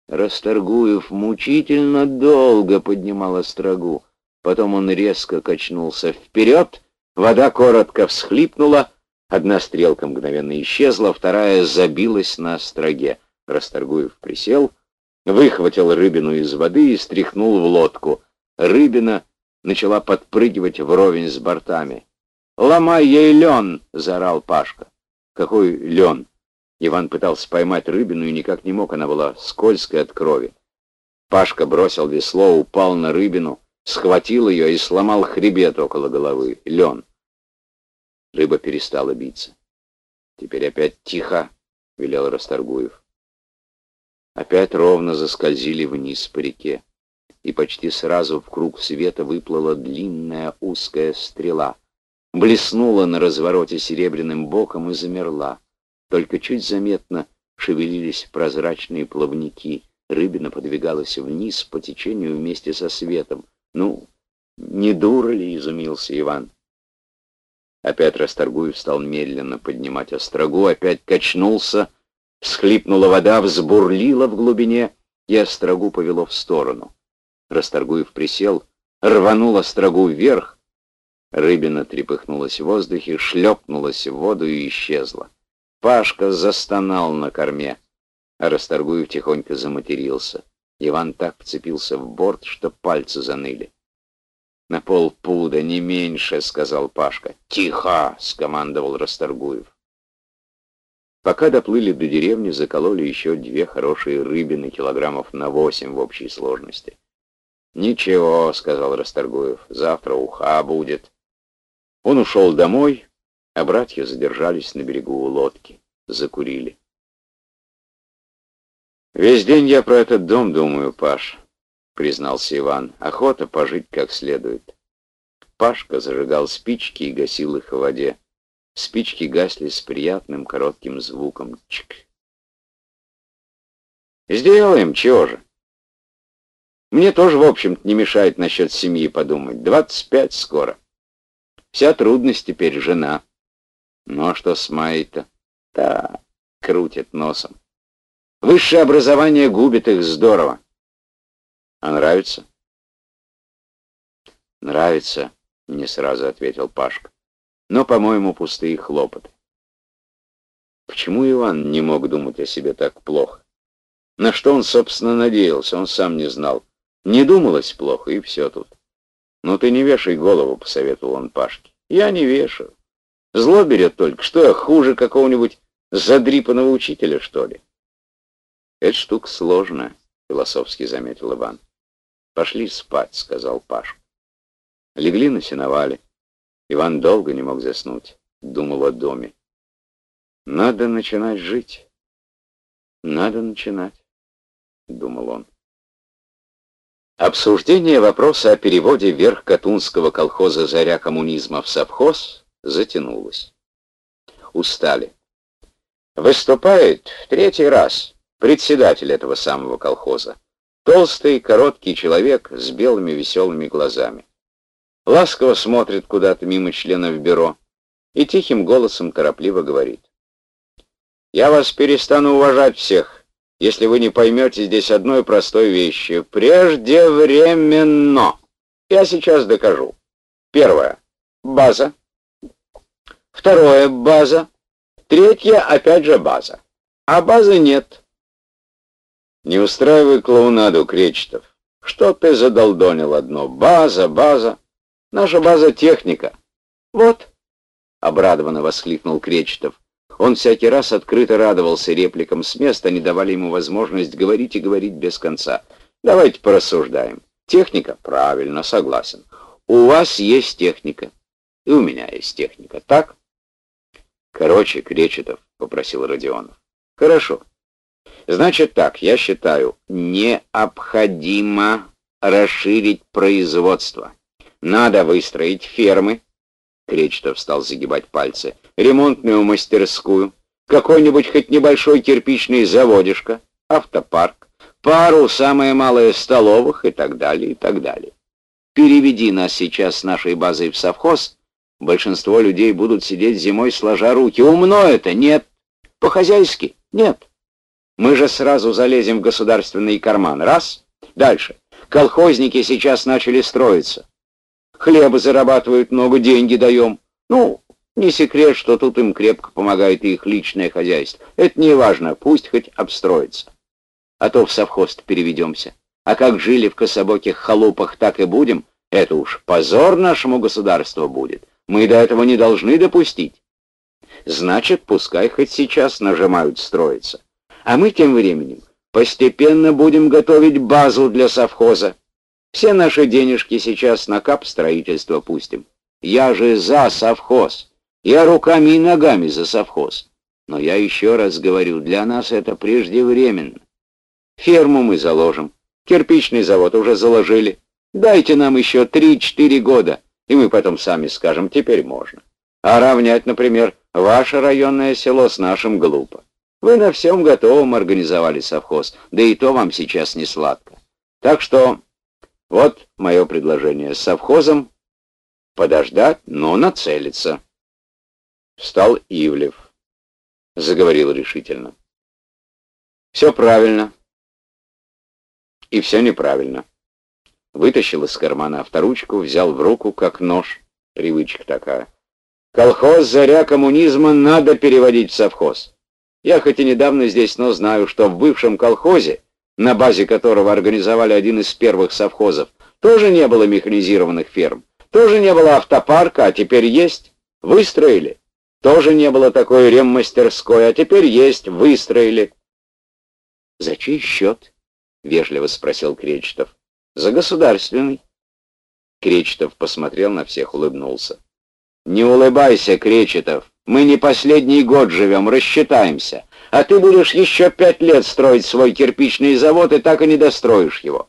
Расторгуев мучительно долго поднимал острогу. Потом он резко качнулся вперед, вода коротко всхлипнула, одна стрелка мгновенно исчезла, вторая забилась на остроге. Расторгуев присел — выхватил рыбину из воды и стряхнул в лодку. Рыбина начала подпрыгивать вровень с бортами. «Ломай ей лен!» — заорал Пашка. «Какой лен?» Иван пытался поймать рыбину и никак не мог, она была скользкая от крови. Пашка бросил весло, упал на рыбину, схватил ее и сломал хребет около головы. Лен. Рыба перестала биться. «Теперь опять тихо», — велел Расторгуев опять ровно заскользили вниз по реке, и почти сразу в круг света выплыла длинная узкая стрела, блеснула на развороте серебряным боком и замерла. Только чуть заметно шевелились прозрачные плавники, рыбина подвигалась вниз по течению вместе со светом. Ну, не дура ли, изумился Иван. Опять Расторгуев стал медленно поднимать острогу, опять качнулся, Всхлипнула вода, взбурлила в глубине, и острогу повело в сторону. Расторгуев присел, рванул острогу вверх. Рыбина трепыхнулась в воздухе, шлепнулась в воду и исчезла. Пашка застонал на корме, а Расторгуев тихонько заматерился. Иван так вцепился в борт, что пальцы заныли. «На пол пуда, не меньше», — сказал Пашка. «Тихо!» — скомандовал Расторгуев. Пока доплыли до деревни, закололи еще две хорошие рыбины, килограммов на восемь в общей сложности. «Ничего», — сказал Расторгуев, — «завтра уха будет». Он ушел домой, а братья задержались на берегу у лодки, закурили. «Весь день я про этот дом думаю, Паш», — признался Иван. «Охота пожить как следует». Пашка зажигал спички и гасил их в воде. Спички гасли с приятным коротким звуком. Чик. Сделаем, чего же? Мне тоже, в общем-то, не мешает насчет семьи подумать. Двадцать пять скоро. Вся трудность теперь жена. Ну а что с Майей-то? Да, крутит носом. Высшее образование губит их здорово. А нравится? Нравится, не сразу ответил Пашка. Но, по-моему, пустые хлопоты. Почему Иван не мог думать о себе так плохо? На что он, собственно, надеялся, он сам не знал. Не думалось плохо, и все тут. «Ну ты не вешай голову», — посоветовал он Пашке. «Я не вешаю. Зло берет только. Что я, хуже какого-нибудь задрипанного учителя, что ли?» «Это штука сложная», — философски заметил Иван. «Пошли спать», — сказал Пашка. Легли на сеновале. Иван долго не мог заснуть, думал о доме. «Надо начинать жить. Надо начинать», — думал он. Обсуждение вопроса о переводе вверх Катунского колхоза «Заря коммунизма» в совхоз затянулось. Устали. Выступает в третий раз председатель этого самого колхоза. Толстый, короткий человек с белыми веселыми глазами. Ласково смотрит куда-то мимо членов бюро и тихим голосом торопливо говорит. «Я вас перестану уважать всех, если вы не поймете здесь одной простой вещи. Преждевременно. Я сейчас докажу. Первое. База. Второе. База. Третье. Опять же база. А базы нет. Не устраивай клоунаду, Кречетов. Что ты задолдонил одно? База, база. Наша база техника. Вот. Обрадованно воскликнул Кречетов. Он всякий раз открыто радовался репликам с места, они давали ему возможность говорить и говорить без конца. Давайте порассуждаем. Техника? Правильно, согласен. У вас есть техника. И у меня есть техника, так? Короче, Кречетов, попросил Родионов. Хорошо. Значит так, я считаю, необходимо расширить производство. Надо выстроить фермы. Кречетов стал загибать пальцы ремонтную мастерскую, какой-нибудь хоть небольшой кирпичный заводишко, автопарк, пару, самое малое, столовых и так далее, и так далее. Переведи нас сейчас с нашей базой в совхоз, большинство людей будут сидеть зимой сложа руки. Умно это? Нет. По-хозяйски? Нет. Мы же сразу залезем в государственный карман. Раз. Дальше. Колхозники сейчас начали строиться. Хлеба зарабатывают много, деньги даем. Ну, не секрет, что тут им крепко помогает их личное хозяйство. Это не важно, пусть хоть обстроится. А то в совхоз переведемся. А как жили в кособоких халупах, так и будем. Это уж позор нашему государству будет. Мы до этого не должны допустить. Значит, пускай хоть сейчас нажимают строиться. А мы тем временем постепенно будем готовить базу для совхоза. Все наши денежки сейчас на кап строительства пустим. Я же за совхоз. Я руками и ногами за совхоз. Но я еще раз говорю, для нас это преждевременно. Ферму мы заложим, кирпичный завод уже заложили. Дайте нам еще три-четыре года, и мы потом сами скажем, теперь можно. А равнять, например, ваше районное село с нашим глупо. Вы на всем готовом организовали совхоз, да и то вам сейчас не сладко. Так что вот мое предложение с совхозом подождать, но нацелиться. Встал Ивлев. Заговорил решительно. Все правильно. И все неправильно. Вытащил из кармана авторучку, взял в руку, как нож. Привычка такая. Колхоз «Заря коммунизма» надо переводить в совхоз. Я хоть и недавно здесь, но знаю, что в бывшем колхозе, на базе которого организовали один из первых совхозов, тоже не было механизированных ферм, тоже не было автопарка, а теперь есть. Выстроили. Тоже не было такой реммастерской, а теперь есть, выстроили. — За чей счет? — вежливо спросил Кречетов. — За государственный. Кречетов посмотрел на всех, улыбнулся. «Не улыбайся, Кречетов. Мы не последний год живем, рассчитаемся. А ты будешь еще пять лет строить свой кирпичный завод и так и не достроишь его.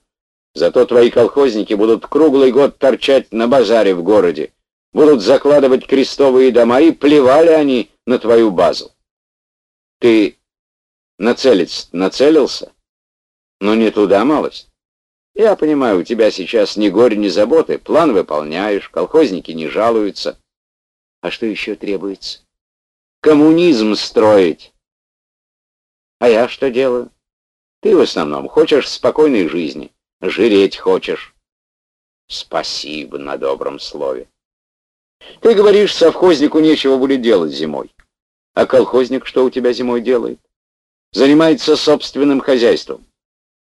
Зато твои колхозники будут круглый год торчать на базаре в городе. будут закладывать крестовые дома, и плевали они на твою базу. Ты нацелиться нацелился, но не туда малость. Я понимаю, у тебя сейчас ни горе, ни заботы, план выполняешь, колхозники не жалуются. А что еще требуется? Коммунизм строить. А я что делаю? Ты в основном хочешь спокойной жизни, жиреть хочешь. Спасибо на добром слове. Ты говоришь, совхознику нечего будет делать зимой. А колхозник что у тебя зимой делает? Занимается собственным хозяйством.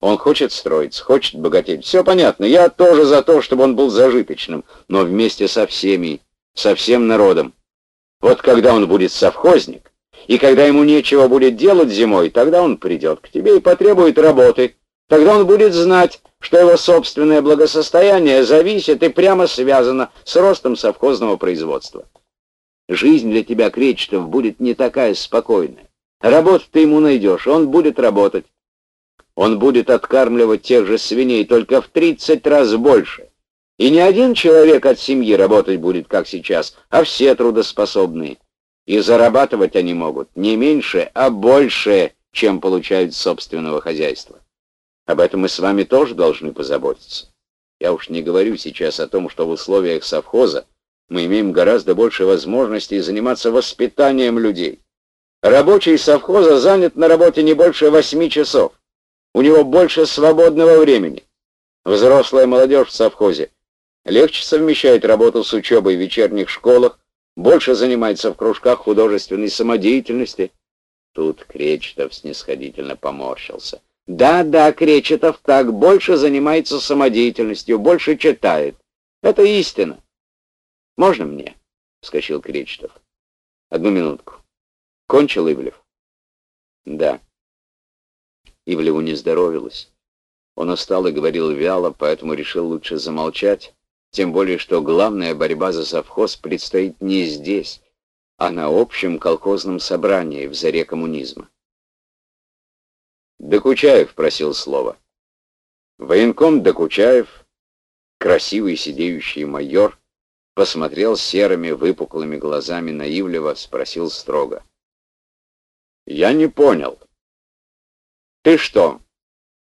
Он хочет строиться, хочет богатеть. Все понятно. Я тоже за то, чтобы он был зажиточным, но вместе со всеми, со всем народом. Вот когда он будет совхозник, и когда ему нечего будет делать зимой, тогда он придет к тебе и потребует работы. Тогда он будет знать, что его собственное благосостояние зависит и прямо связано с ростом совхозного производства. Жизнь для тебя, Кречетов, будет не такая спокойная. Работу ты ему найдешь, он будет работать. Он будет откармливать тех же свиней, только в 30 раз больше. И не один человек от семьи работать будет, как сейчас, а все трудоспособные. И зарабатывать они могут не меньше, а больше, чем получают собственного хозяйства. Об этом мы с вами тоже должны позаботиться. Я уж не говорю сейчас о том, что в условиях совхоза мы имеем гораздо больше возможностей заниматься воспитанием людей. Рабочий совхоза занят на работе не больше восьми часов. У него больше свободного времени. Взрослая молодежь в совхозе легче совмещает работу с учебой в вечерних школах, больше занимается в кружках художественной самодеятельности. Тут Кречетов снисходительно поморщился. Да-да, Кречетов так больше занимается самодеятельностью, больше читает. Это истина. Можно мне? — вскочил Кречетов. Одну минутку. Кончил Ивлев? Да. Ивлеву не здоровилось. Он устал и говорил вяло, поэтому решил лучше замолчать, тем более, что главная борьба за совхоз предстоит не здесь, а на общем колхозном собрании в заре коммунизма. Докучаев просил слова. Военком Докучаев, красивый сидеющий майор, посмотрел серыми выпуклыми глазами на Ивлева, спросил строго. «Я не понял. Ты что,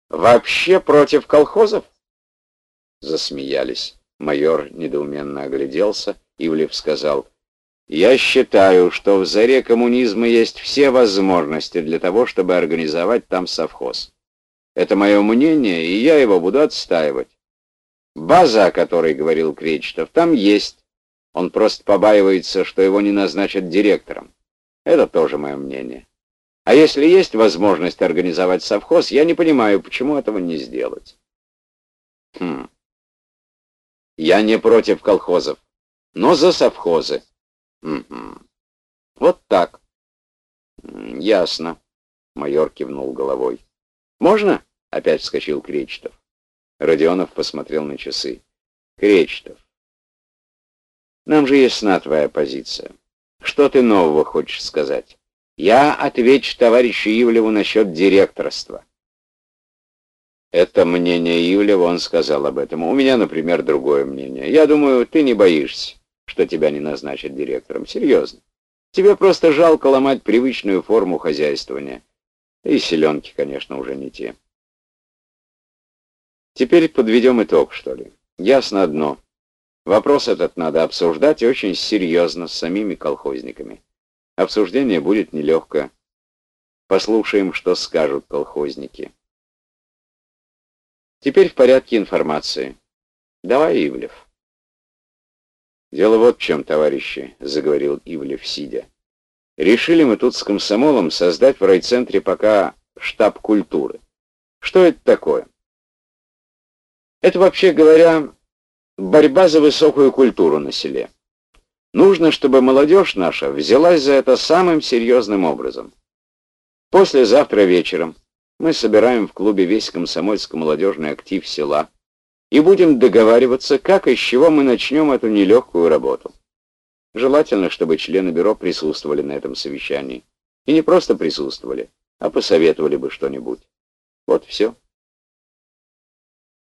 вообще против колхозов?» Засмеялись. Майор недоуменно огляделся. Ивлев сказал, я считаю, что в заре коммунизма есть все возможности для того, чтобы организовать там совхоз. Это мое мнение, и я его буду отстаивать. База, о которой говорил Кречетов, там есть. Он просто побаивается, что его не назначат директором. Это тоже мое мнение. А если есть возможность организовать совхоз, я не понимаю, почему этого не сделать. Хм. Я не против колхозов, но за совхозы. Угу. Вот так. Ясно. Майор кивнул головой. Можно? Опять вскочил Кречетов. Родионов посмотрел на часы. Кречетов. Нам же ясна твоя позиция. Что ты нового хочешь сказать? Я отвечу товарищу Ивлеву насчет директорства. Это мнение Ивлева, он сказал об этом. У меня, например, другое мнение. Я думаю, ты не боишься что тебя не назначат директором. Серьезно. Тебе просто жалко ломать привычную форму хозяйствования. И селенки, конечно, уже не те. Теперь подведем итог, что ли. Ясно одно. Вопрос этот надо обсуждать очень серьезно с самими колхозниками. Обсуждение будет нелегкое. Послушаем, что скажут колхозники. Теперь в порядке информации. Давай, Ивлев. «Дело вот в чем, товарищи», — заговорил Ивлев, сидя. «Решили мы тут с комсомолом создать в райцентре пока штаб культуры. Что это такое?» «Это, вообще говоря, борьба за высокую культуру на селе. Нужно, чтобы молодежь наша взялась за это самым серьезным образом. Послезавтра вечером мы собираем в клубе весь комсомольско-молодежный актив села» и будем договариваться, как и с чего мы начнем эту нелегкую работу. Желательно, чтобы члены бюро присутствовали на этом совещании. И не просто присутствовали, а посоветовали бы что-нибудь. Вот все.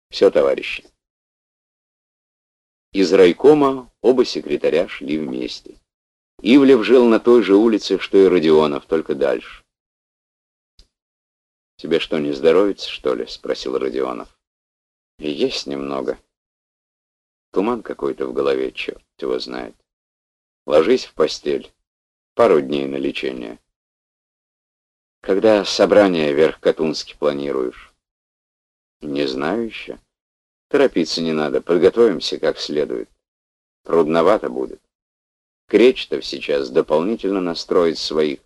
Все, товарищи. Из райкома оба секретаря шли вместе. Ивлев жил на той же улице, что и Родионов, только дальше. «Тебе что, не здоровится, что ли?» — спросил Родионов. «Есть немного. Туман какой-то в голове, черт его знает. Ложись в постель. Пару дней на лечение. Когда собрание вверх Катунски планируешь?» «Не знаю еще. Торопиться не надо, подготовимся как следует. Трудновато будет. Кречетов сейчас дополнительно настроит своих.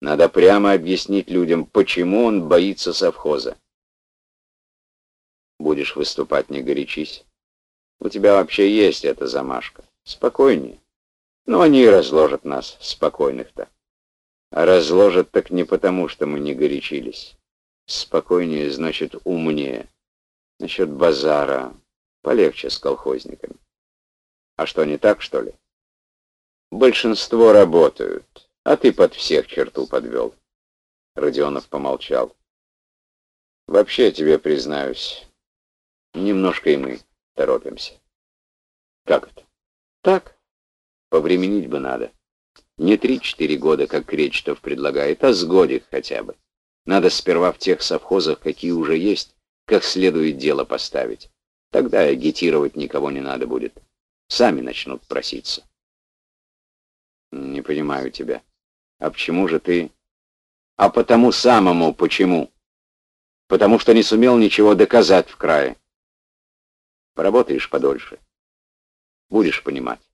Надо прямо объяснить людям, почему он боится совхоза. Будешь выступать, не горячись. У тебя вообще есть эта замашка. Спокойнее. Но они и разложат нас, спокойных-то. А разложат так не потому, что мы не горячились. Спокойнее значит умнее. Насчет базара полегче с колхозниками. А что, не так, что ли? Большинство работают, а ты под всех черту подвел. Родионов помолчал. Вообще тебе признаюсь, немножко и мы торопимся. Как это? Так, повременить бы надо. Не три-четыре года, как Кречетов предлагает, а с годик хотя бы. Надо сперва в тех совхозах, какие уже есть, как следует дело поставить. Тогда агитировать никого не надо будет. Сами начнут проситься. Не понимаю тебя. А почему же ты... А потому самому почему? Потому что не сумел ничего доказать в крае. Поработаешь подольше. Будешь понимать.